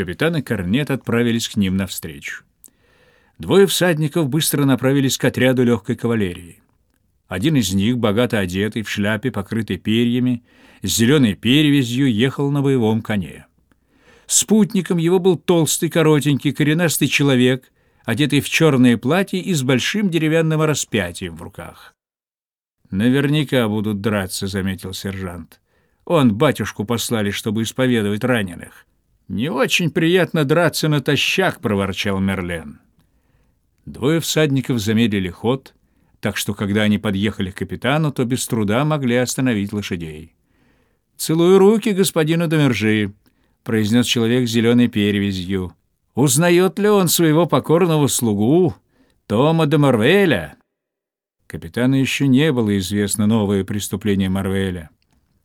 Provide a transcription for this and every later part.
Капитан и корнет отправились к ним навстречу. Двое всадников быстро направились к отряду легкой кавалерии. Один из них, богато одетый, в шляпе, покрытой перьями, с зеленой перевязью, ехал на боевом коне. Спутником его был толстый, коротенький, коренастый человек, одетый в черное платье и с большим деревянным распятием в руках. «Наверняка будут драться», — заметил сержант. «Он батюшку послали, чтобы исповедовать раненых». «Не очень приятно драться натощак», — проворчал Мерлен. Двое всадников замедлили ход, так что, когда они подъехали к капитану, то без труда могли остановить лошадей. «Целую руки господину Домержи», — произнес человек с зеленой перевязью. «Узнает ли он своего покорного слугу, Тома де Марвеля?» Капитану еще не было известно новое преступление Марвеля.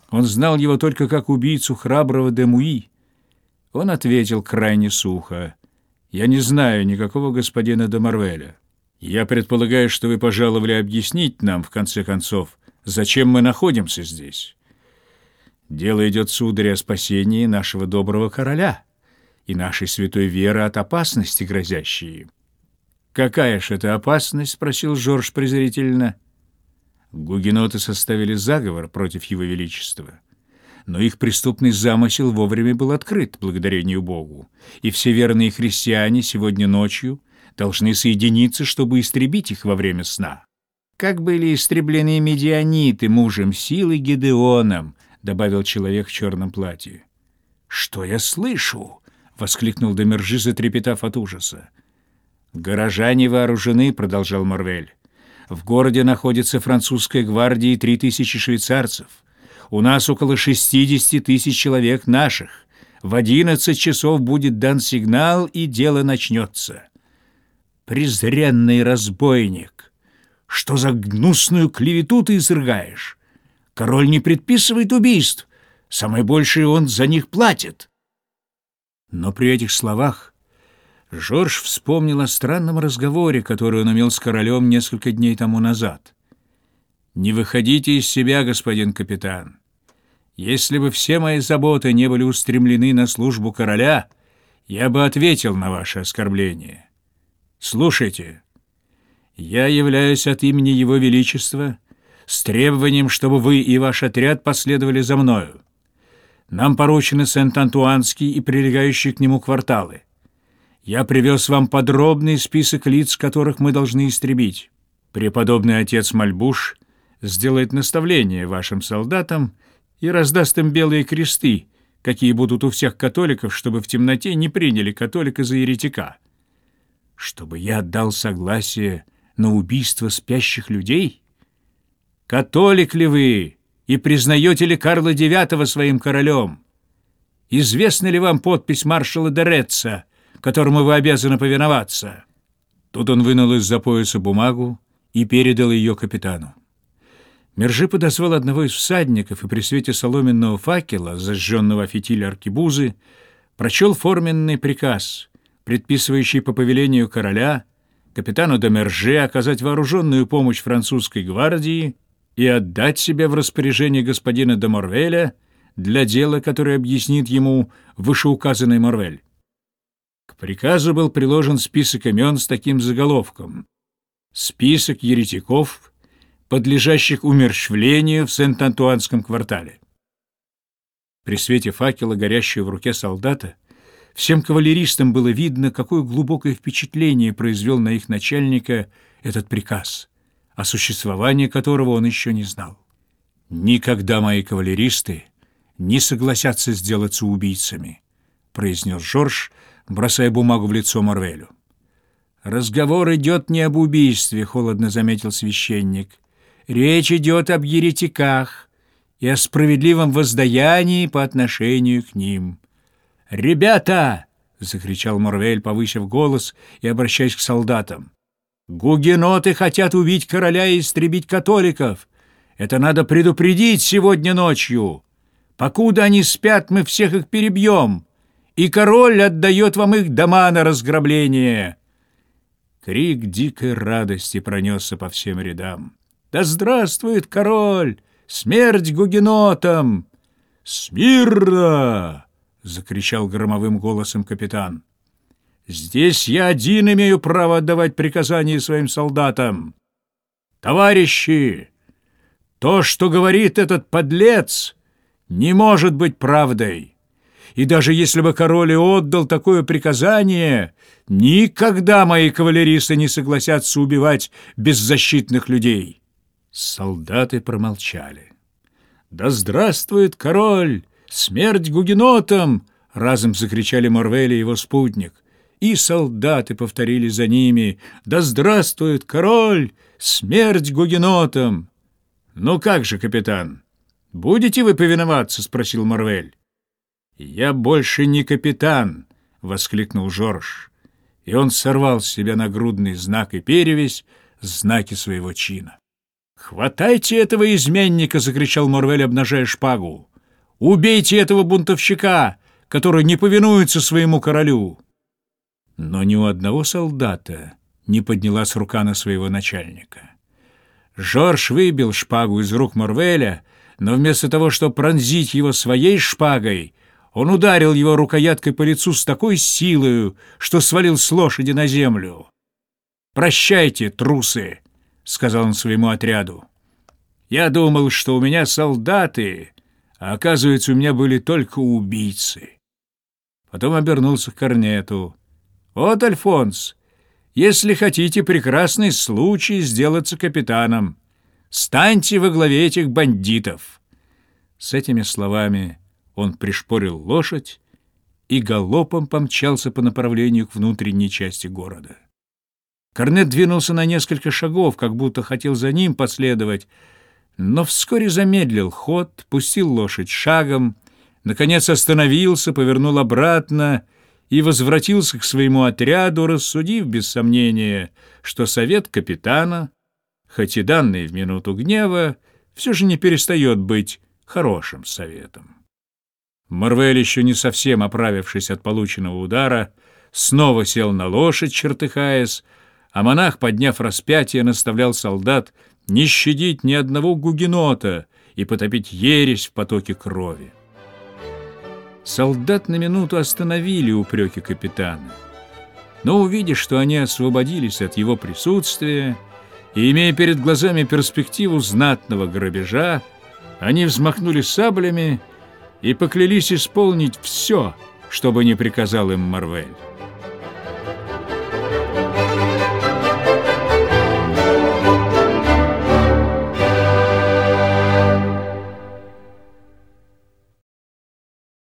Он знал его только как убийцу храброго де Муи. Он ответил крайне сухо. Я не знаю никакого господина де Марвеля. Я предполагаю, что вы пожаловали объяснить нам, в конце концов, зачем мы находимся здесь. Дело идет, сударь, о спасении нашего доброго короля и нашей святой веры от опасности, грозящей «Какая ж это опасность?» — спросил Жорж презрительно. Гугеноты составили заговор против его величества но их преступный замысел вовремя был открыт, благодарению Богу, и все верные христиане сегодня ночью должны соединиться, чтобы истребить их во время сна. «Как были истреблены медианиты мужем силы Гедеоном», — добавил человек в черном платье. «Что я слышу?» — воскликнул Демержи, затрепетав от ужаса. «Горожане вооружены», — продолжал Марвель. «В городе находится французская гвардия и три тысячи швейцарцев. У нас около 60 тысяч человек наших. В 11 часов будет дан сигнал, и дело начнется. Презренный разбойник! Что за гнусную клевету ты изрыгаешь? Король не предписывает убийств. Самое большее он за них платит. Но при этих словах Жорж вспомнил о странном разговоре, который он имел с королем несколько дней тому назад. «Не выходите из себя, господин капитан. Если бы все мои заботы не были устремлены на службу короля, я бы ответил на ваше оскорбление. Слушайте, я являюсь от имени Его Величества с требованием, чтобы вы и ваш отряд последовали за мною. Нам поручены Сент-Антуанский и прилегающие к нему кварталы. Я привез вам подробный список лиц, которых мы должны истребить. Преподобный отец Мальбуш сделает наставление вашим солдатам и раздаст им белые кресты, какие будут у всех католиков, чтобы в темноте не приняли католика за еретика. Чтобы я отдал согласие на убийство спящих людей? Католик ли вы и признаете ли Карла IX своим королем? Известна ли вам подпись маршала Дереца, которому вы обязаны повиноваться?» Тут он вынул из-за пояса бумагу и передал ее капитану. Мержи подозвал одного из всадников и при свете соломенного факела, зажженного фитиля аркебузы, прочел форменный приказ, предписывающий по повелению короля капитану де Мерже оказать вооруженную помощь французской гвардии и отдать себя в распоряжение господина де Морвеля для дела, которое объяснит ему вышеуказанный Морвель. К приказу был приложен список имен с таким заголовком «Список еретиков» подлежащих умерщвлению в Сент-Антуанском квартале. При свете факела, горящего в руке солдата, всем кавалеристам было видно, какое глубокое впечатление произвел на их начальника этот приказ, о существовании которого он еще не знал. «Никогда мои кавалеристы не согласятся сделаться убийцами», произнес Жорж, бросая бумагу в лицо Марвелю. «Разговор идет не об убийстве», — холодно заметил священник. Речь идет об еретиках и о справедливом воздаянии по отношению к ним. «Ребята!» — закричал Морвель, повысив голос и обращаясь к солдатам. «Гугеноты хотят убить короля и истребить католиков. Это надо предупредить сегодня ночью. Покуда они спят, мы всех их перебьем, и король отдает вам их дома на разграбление». Крик дикой радости пронесся по всем рядам. Да здравствует король! Смерть гугенотам! Смирно! закричал громовым голосом капитан. «Здесь я один имею право отдавать приказания своим солдатам. Товарищи, то, что говорит этот подлец, не может быть правдой. И даже если бы король и отдал такое приказание, никогда мои кавалеристы не согласятся убивать беззащитных людей». Солдаты промолчали. «Да здравствует король! Смерть гугенотам!» — разом закричали Морвель и его спутник. И солдаты повторили за ними. «Да здравствует король! Смерть гугенотам!» «Ну как же, капитан, будете вы повиноваться?» — спросил Морвель. «Я больше не капитан!» — воскликнул Жорж. И он сорвал с себя нагрудный знак и перевесь, знаки своего чина. «Хватайте этого изменника!» — закричал Морвель, обнажая шпагу. «Убейте этого бунтовщика, который не повинуется своему королю!» Но ни у одного солдата не поднялась рука на своего начальника. Жорж выбил шпагу из рук Морвеля, но вместо того, чтобы пронзить его своей шпагой, он ударил его рукояткой по лицу с такой силою, что свалил с лошади на землю. «Прощайте, трусы!» — сказал он своему отряду. «Я думал, что у меня солдаты, а оказывается, у меня были только убийцы». Потом обернулся к корнету. «Вот, Альфонс, если хотите прекрасный случай сделаться капитаном, станьте во главе этих бандитов». С этими словами он пришпорил лошадь и галопом помчался по направлению к внутренней части города. Корнет двинулся на несколько шагов, как будто хотел за ним последовать, но вскоре замедлил ход, пустил лошадь шагом, наконец остановился, повернул обратно и возвратился к своему отряду, рассудив без сомнения, что совет капитана, хоть и данный в минуту гнева, все же не перестает быть хорошим советом. Марвель, еще не совсем оправившись от полученного удара, снова сел на лошадь, чертыхаясь, а монах, подняв распятие, наставлял солдат не щадить ни одного гугенота и потопить ересь в потоке крови. Солдат на минуту остановили упреки капитана, но, увидев, что они освободились от его присутствия и, имея перед глазами перспективу знатного грабежа, они взмахнули саблями и поклялись исполнить все, что бы ни приказал им Марвель.